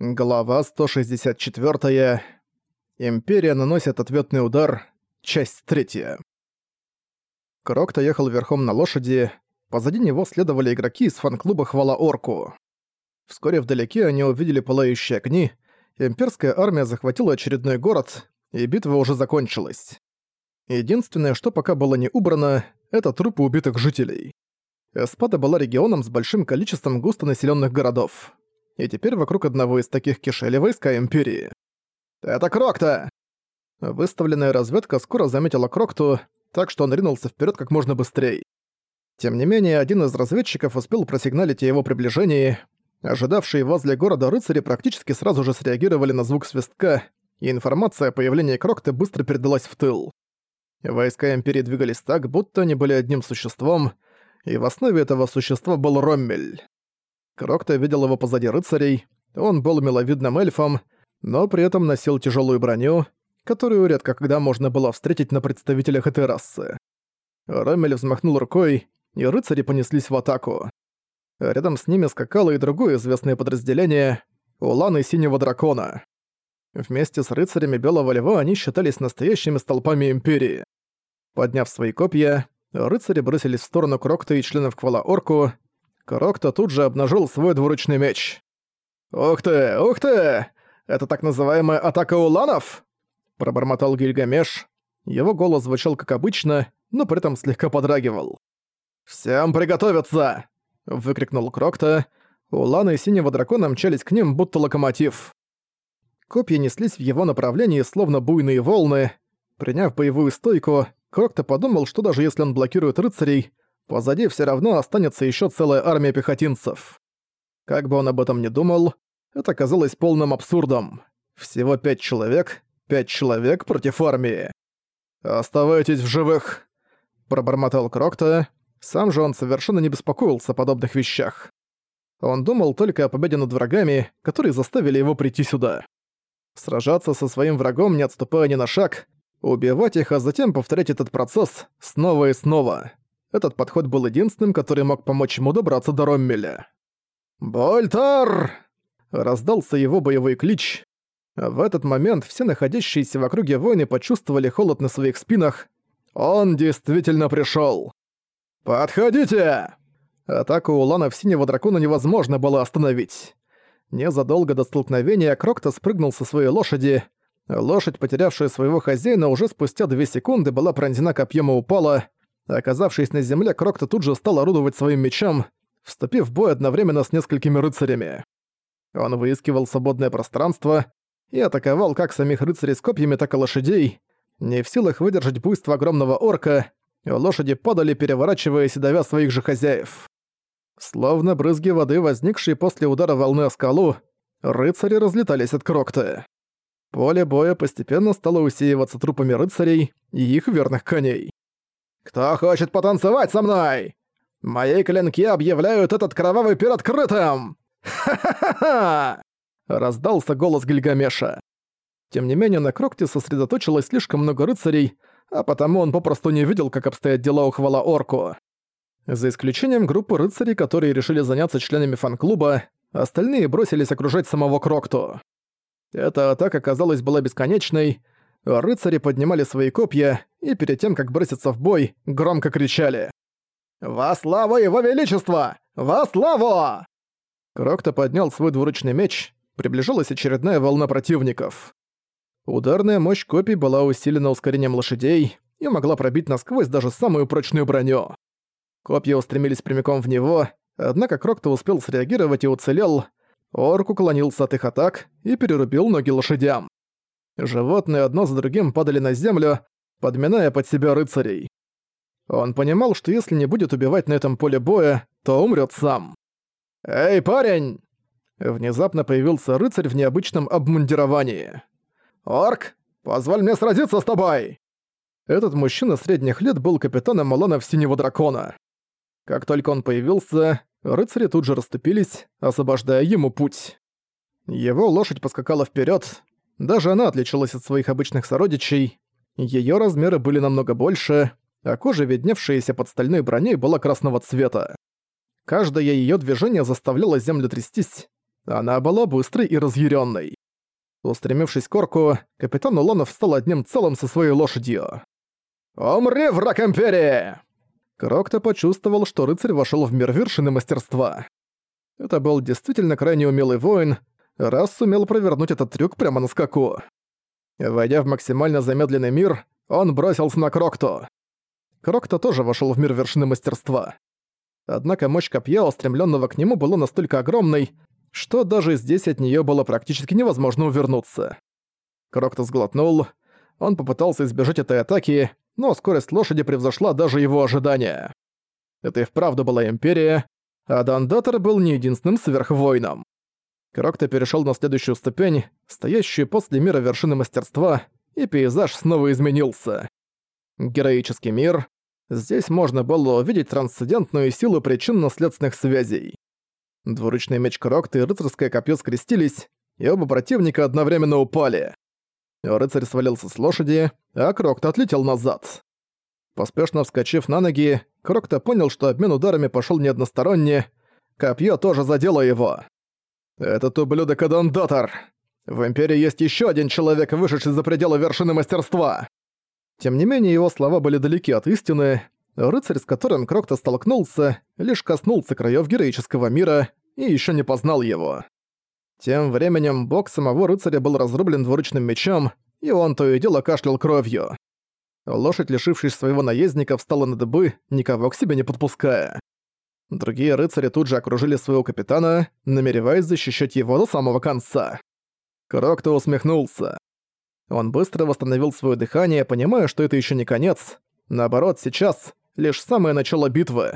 Глава 164. Империя наносит ответный удар. Часть 3. Крокто ехал верхом на лошади. Позади него следовали игроки из фан-клуба «Хвала Орку». Вскоре вдалеке они увидели пылающие огни. Имперская армия захватила очередной город, и битва уже закончилась. Единственное, что пока было не убрано, это трупы убитых жителей. Эспада была регионом с большим количеством густонаселенных городов и теперь вокруг одного из таких кишели войска Империи. «Это Крокта!» Выставленная разведка скоро заметила Крокту, так что он ринулся вперед как можно быстрее. Тем не менее, один из разведчиков успел просигналить о его приближении. Ожидавшие возле города рыцари практически сразу же среагировали на звук свистка, и информация о появлении Крокты быстро передалась в тыл. Войска Империи двигались так, будто они были одним существом, и в основе этого существа был Роммель. Крокта видел его позади рыцарей, он был миловидным эльфом, но при этом носил тяжелую броню, которую редко когда можно было встретить на представителях этой расы. Ремель взмахнул рукой, и рыцари понеслись в атаку. Рядом с ними скакало и другое известное подразделение — Улан и Синего Дракона. Вместе с рыцарями Белого Льва они считались настоящими столпами Империи. Подняв свои копья, рыцари бросились в сторону Крокта и членов Квала-Орку, Крокто тут же обнажил свой двуручный меч. «Ух ты, ух ты! Это так называемая атака уланов?» Пробормотал Гильгамеш. Его голос звучал как обычно, но при этом слегка подрагивал. «Всем приготовиться!» — выкрикнул Крокта. Уланы и синего дракона мчались к ним, будто локомотив. Копья неслись в его направлении, словно буйные волны. Приняв боевую стойку, Крокта подумал, что даже если он блокирует рыцарей, позади все равно останется еще целая армия пехотинцев. Как бы он об этом ни думал, это казалось полным абсурдом. Всего пять человек, пять человек против армии. «Оставайтесь в живых!» – пробормотал Крокта. Сам же он совершенно не беспокоился о подобных вещах. Он думал только о победе над врагами, которые заставили его прийти сюда. Сражаться со своим врагом, не отступая ни на шаг, убивать их, а затем повторять этот процесс снова и снова – этот подход был единственным, который мог помочь ему добраться до Роммеля. «Больтар!» – раздался его боевой клич. В этот момент все находящиеся в округе воины почувствовали холод на своих спинах. Он действительно пришел. «Подходите!» Атаку уланов синего дракона невозможно было остановить. Незадолго до столкновения Крокта спрыгнул со своей лошади. Лошадь, потерявшая своего хозяина, уже спустя две секунды была пронзена копьем и упала – Оказавшись на земле, Крокто тут же стал орудовать своим мечом, вступив в бой одновременно с несколькими рыцарями. Он выискивал свободное пространство и атаковал как самих рыцарей с копьями, так и лошадей. Не в силах выдержать буйство огромного орка, лошади падали, переворачиваясь и давя своих же хозяев. Словно брызги воды, возникшие после удара волны о скалу, рыцари разлетались от Крокта. Поле боя постепенно стало усеиваться трупами рыцарей и их верных коней. Кто хочет потанцевать со мной? Мои клинки объявляют этот кровавый пир открытым! Ха-ха-ха-ха!» Раздался голос Гильгамеша. Тем не менее, на Крокте сосредоточилось слишком много рыцарей, а потому он попросту не видел, как обстоят дела у Хвала Орку. За исключением группы рыцарей, которые решили заняться членами фан-клуба, остальные бросились окружать самого Крокту. Эта атака, казалось, была бесконечной, рыцари поднимали свои копья, и перед тем, как броситься в бой, громко кричали «Во славу его величества! Во славу!» Крокто поднял свой двуручный меч, приближалась очередная волна противников. Ударная мощь копий была усилена ускорением лошадей и могла пробить насквозь даже самую прочную броню. Копья устремились прямиком в него, однако Крокто успел среагировать и уцелел. Орк уклонился от их атак и перерубил ноги лошадям. Животные одно за другим падали на землю, подминая под себя рыцарей. Он понимал, что если не будет убивать на этом поле боя, то умрет сам. «Эй, парень!» Внезапно появился рыцарь в необычном обмундировании. «Орк, позволь мне сразиться с тобой!» Этот мужчина средних лет был капитаном Маланов Синего Дракона. Как только он появился, рыцари тут же расступились, освобождая ему путь. Его лошадь поскакала вперед. Даже она отличилась от своих обычных сородичей. Её размеры были намного больше, а кожа, видневшаяся под стальной броней, была красного цвета. Каждое её движение заставляло землю трястись. А она была быстрой и разъярённой. Устремившись к орку, капитан Уланов стал одним целым со своей лошадью. «Умри, враг Империи!» Крокто почувствовал, что рыцарь вошёл в мир вершины мастерства. Это был действительно крайне умелый воин, раз сумел провернуть этот трюк прямо на скаку. Войдя в максимально замедленный мир, он бросился на Крокто. Крокто тоже вошел в мир вершины мастерства. Однако мощь копья, устремленного к нему, была настолько огромной, что даже здесь от нее было практически невозможно увернуться. Крокто сглотнул, он попытался избежать этой атаки, но скорость лошади превзошла даже его ожидания. Это и вправду была Империя, а Дандатор был не единственным сверхвоином. Крокто перешел на следующую ступень, стоящую после мира вершины мастерства, и пейзаж снова изменился. Героический мир. Здесь можно было увидеть трансцендентную силу причинно-следственных связей. Двуручный меч Крокта и рыцарское копье скрестились, и оба противника одновременно упали. Рыцарь свалился с лошади, а Крокта отлетел назад. Поспешно вскочив на ноги, Крокта понял, что обмен ударами пошел не односторонне, копье тоже задело его. Этот ублюдок блюдо Кадандатор. В Империи есть еще один человек, вышедший за пределы вершины мастерства. Тем не менее, его слова были далеки от истины. Рыцарь, с которым Крокто столкнулся, лишь коснулся краев героического мира и еще не познал его. Тем временем бок самого рыцаря был разрублен двуручным мечом, и он то и дело кашлял кровью. Лошадь, лишившись своего наездника, встала на дыбы, никого к себе не подпуская. Другие рыцари тут же окружили своего капитана, намереваясь защищать его до самого конца. Крокто усмехнулся. Он быстро восстановил свое дыхание, понимая, что это еще не конец. Наоборот, сейчас лишь самое начало битвы.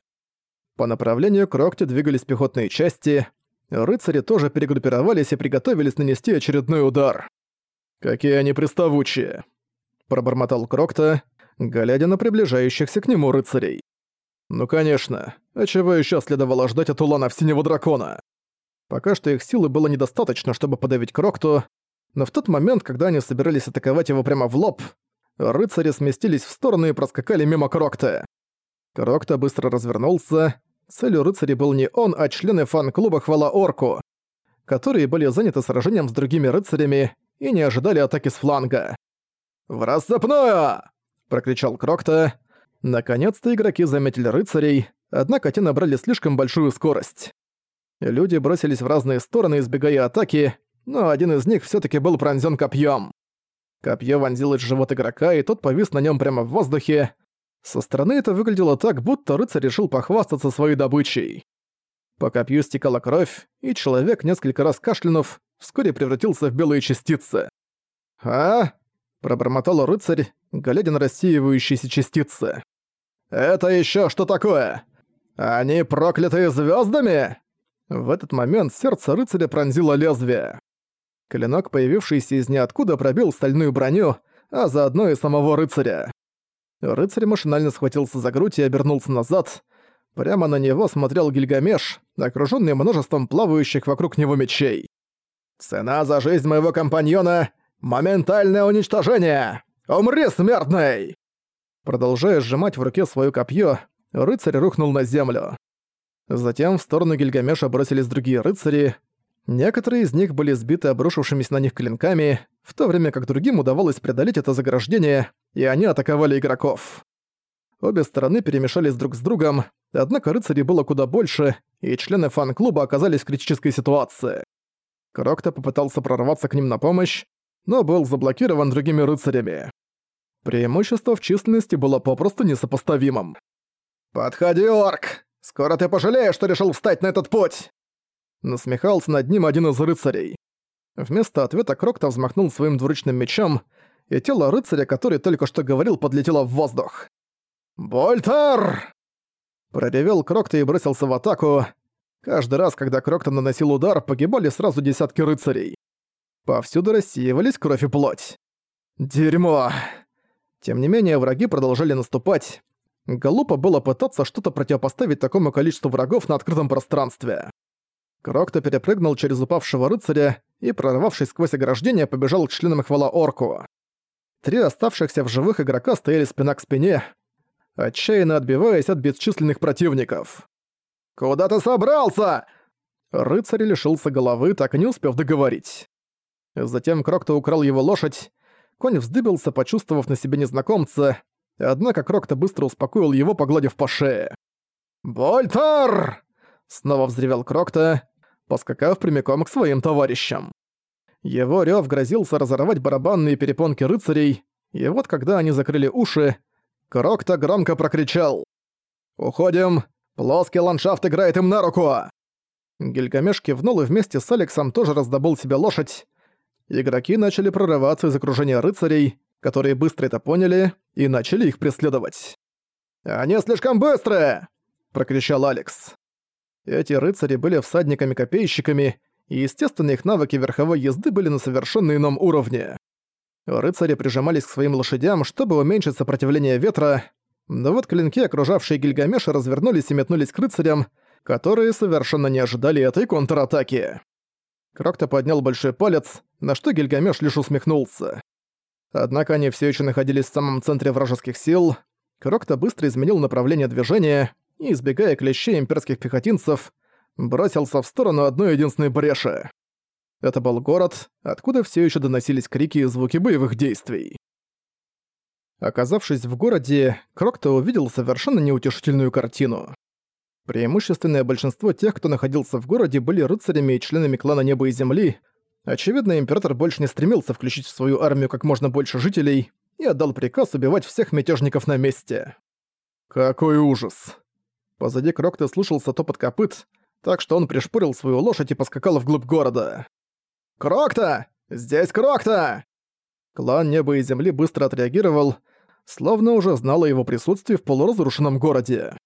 По направлению Крокте двигались пехотные части. Рыцари тоже перегруппировались и приготовились нанести очередной удар. «Какие они приставучие!» – пробормотал Крокта, глядя на приближающихся к нему рыцарей. Ну конечно, а чего еще следовало ждать от уланов Синего Дракона? Пока что их силы было недостаточно, чтобы подавить Крокту, но в тот момент, когда они собирались атаковать его прямо в лоб, рыцари сместились в стороны и проскакали мимо Крокта. Крокта быстро развернулся. Целью рыцарей был не он, а члены фан-клуба «Хвала Орку», которые были заняты сражением с другими рыцарями и не ожидали атаки с фланга. «В рассыпную!» – прокричал Крокта, Наконец-то игроки заметили рыцарей, однако те набрали слишком большую скорость. Люди бросились в разные стороны, избегая атаки, но один из них все таки был пронзен копьем. Копье вонзилось в живот игрока, и тот повис на нем прямо в воздухе. Со стороны это выглядело так, будто рыцарь решил похвастаться своей добычей. По копью стекала кровь, и человек, несколько раз кашлянув, вскоре превратился в белые частицы. «А?» – пробормотал рыцарь, глядя на рассеивающиеся частицы. «Это еще что такое? Они проклятые звездами? В этот момент сердце рыцаря пронзило лезвие. Клинок, появившийся из ниоткуда, пробил стальную броню, а заодно и самого рыцаря. Рыцарь машинально схватился за грудь и обернулся назад. Прямо на него смотрел Гильгамеш, окружённый множеством плавающих вокруг него мечей. «Цена за жизнь моего компаньона — моментальное уничтожение!» «Умри, смертный!» Продолжая сжимать в руке свое копье, рыцарь рухнул на землю. Затем в сторону Гильгамеша бросились другие рыцари. Некоторые из них были сбиты обрушившимися на них клинками, в то время как другим удавалось преодолеть это заграждение, и они атаковали игроков. Обе стороны перемешались друг с другом, однако рыцарей было куда больше, и члены фан-клуба оказались в критической ситуации. Крокто попытался прорваться к ним на помощь, но был заблокирован другими рыцарями. Преимущество в численности было попросту несопоставимым. «Подходи, орк! Скоро ты пожалеешь, что решил встать на этот путь!» Насмехался над ним один из рыцарей. Вместо ответа Крокта взмахнул своим двуручным мечом, и тело рыцаря, который только что говорил, подлетело в воздух. «Больтар!» Проревел Крокта и бросился в атаку. Каждый раз, когда Крокта наносил удар, погибали сразу десятки рыцарей. Повсюду рассеивались кровь и плоть. Дерьмо. Тем не менее, враги продолжали наступать. Глупо было пытаться что-то противопоставить такому количеству врагов на открытом пространстве. Крокто перепрыгнул через упавшего рыцаря и, прорвавшись сквозь ограждение, побежал к членам хвала орку. Три оставшихся в живых игрока стояли спина к спине, отчаянно отбиваясь от бесчисленных противников. «Куда ты собрался?» Рыцарь лишился головы, так и не успев договорить. Затем Крокто украл его лошадь. Конь вздыбился, почувствовав на себе незнакомца, однако Крокто быстро успокоил его, погладив по шее. «Больтар!» — снова взревел Крокто, поскакав прямиком к своим товарищам. Его рёв грозился разорвать барабанные перепонки рыцарей, и вот когда они закрыли уши, Крокто громко прокричал. «Уходим! Плоский ландшафт играет им на руку!» Гильгамеш кивнул и вместе с Алексом тоже раздобыл себе лошадь игроки начали прорываться из окружения рыцарей, которые быстро это поняли и начали их преследовать. «Они слишком быстрые!» – прокричал Алекс. Эти рыцари были всадниками-копейщиками, и, естественно, их навыки верховой езды были на совершенно ином уровне. Рыцари прижимались к своим лошадям, чтобы уменьшить сопротивление ветра, но вот клинки, окружавшие Гильгамеша, развернулись и метнулись к рыцарям, которые совершенно не ожидали этой контратаки. Крокто поднял большой палец, на что Гильгамеш лишь усмехнулся. Однако они все еще находились в самом центре вражеских сил. Крокто быстро изменил направление движения и, избегая клещей имперских пехотинцев, бросился в сторону одной единственной бреши. Это был город, откуда все еще доносились крики и звуки боевых действий. Оказавшись в городе, Крокто увидел совершенно неутешительную картину. Преимущественное большинство тех, кто находился в городе, были рыцарями и членами клана Неба и Земли. Очевидно, император больше не стремился включить в свою армию как можно больше жителей и отдал приказ убивать всех мятежников на месте. Какой ужас! Позади Крокта слышался топот копыт, так что он пришпорил свою лошадь и поскакал вглубь города. «Крокта! Здесь Крокта!» Клан Неба и Земли быстро отреагировал, словно уже знал о его присутствии в полуразрушенном городе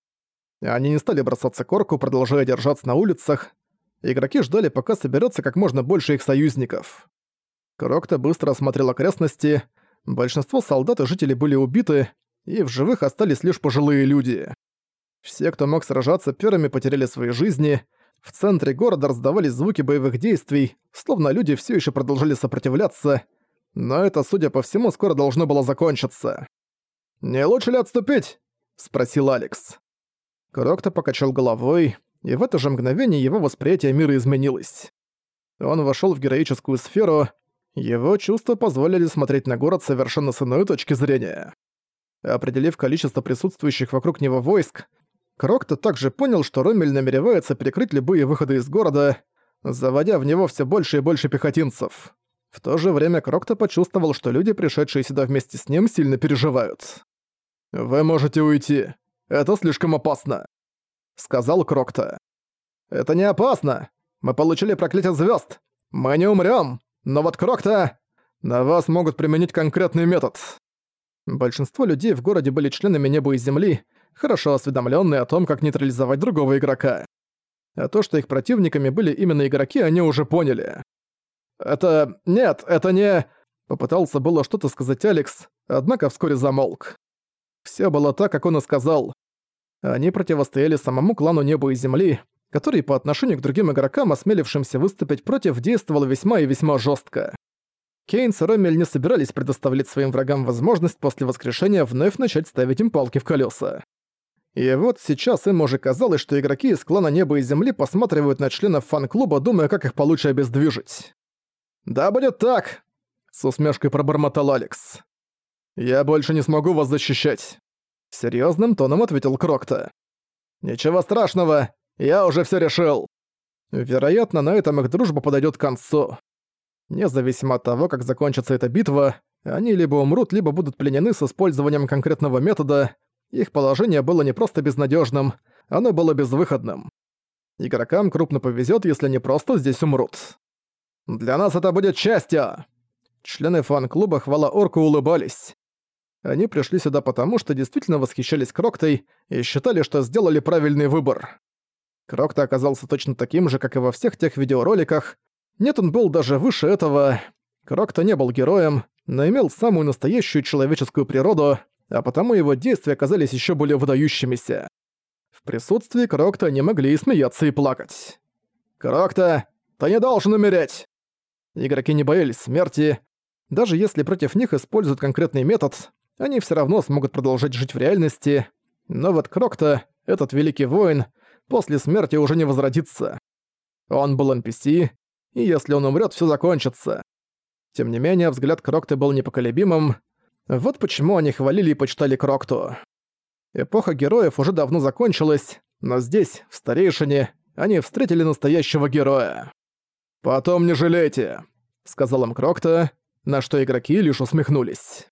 они не стали бросаться к орку, продолжая держаться на улицах. Игроки ждали, пока соберется как можно больше их союзников. Крокта быстро осмотрел окрестности. Большинство солдат и жителей были убиты, и в живых остались лишь пожилые люди. Все, кто мог сражаться первыми, потеряли свои жизни. В центре города раздавались звуки боевых действий, словно люди все еще продолжали сопротивляться. Но это, судя по всему, скоро должно было закончиться. «Не лучше ли отступить?» – спросил Алекс. Крокто покачал головой, и в это же мгновение его восприятие мира изменилось. Он вошел в героическую сферу, его чувства позволили смотреть на город совершенно с иной точки зрения. Определив количество присутствующих вокруг него войск, Крокто также понял, что Ромель намеревается перекрыть любые выходы из города, заводя в него все больше и больше пехотинцев. В то же время Крокто почувствовал, что люди, пришедшие сюда вместе с ним, сильно переживают. «Вы можете уйти», это слишком опасно», — сказал Крокта. «Это не опасно. Мы получили проклятие звезд. Мы не умрем. Но вот Крокта... На вас могут применить конкретный метод». Большинство людей в городе были членами неба и земли, хорошо осведомленные о том, как нейтрализовать другого игрока. А то, что их противниками были именно игроки, они уже поняли. «Это... нет, это не...» Попытался было что-то сказать Алекс, однако вскоре замолк. Все было так, как он и сказал. Они противостояли самому клану Неба и Земли, который по отношению к другим игрокам, осмелившимся выступить против, действовал весьма и весьма жестко. Кейнс и Роммель не собирались предоставлять своим врагам возможность после воскрешения вновь начать ставить им палки в колеса. И вот сейчас им уже казалось, что игроки из клана Неба и Земли посматривают на членов фан-клуба, думая, как их получше обездвижить. «Да будет так!» — с усмешкой пробормотал Алекс. «Я больше не смогу вас защищать серьезным тоном ответил Крокта. «Ничего страшного, я уже все решил». Вероятно, на этом их дружба подойдет к концу. Независимо от того, как закончится эта битва, они либо умрут, либо будут пленены с использованием конкретного метода. Их положение было не просто безнадежным, оно было безвыходным. Игрокам крупно повезет, если они просто здесь умрут. «Для нас это будет счастье!» Члены фан-клуба «Хвала Орку» улыбались. Они пришли сюда потому, что действительно восхищались Кроктой и считали, что сделали правильный выбор. Крокта оказался точно таким же, как и во всех тех видеороликах. Нет, он был даже выше этого. Крокта не был героем, но имел самую настоящую человеческую природу, а потому его действия оказались еще более выдающимися. В присутствии Крокта не могли и смеяться, и плакать. «Крокта, ты не должен умереть!» Игроки не боялись смерти, даже если против них используют конкретный метод, они все равно смогут продолжать жить в реальности, но вот Крокто, этот великий воин, после смерти уже не возродится. Он был NPC, и если он умрет, все закончится. Тем не менее, взгляд Крокто был непоколебимым. Вот почему они хвалили и почитали Крокто. Эпоха героев уже давно закончилась, но здесь, в Старейшине, они встретили настоящего героя. «Потом не жалейте», — сказал им Крокто, на что игроки лишь усмехнулись.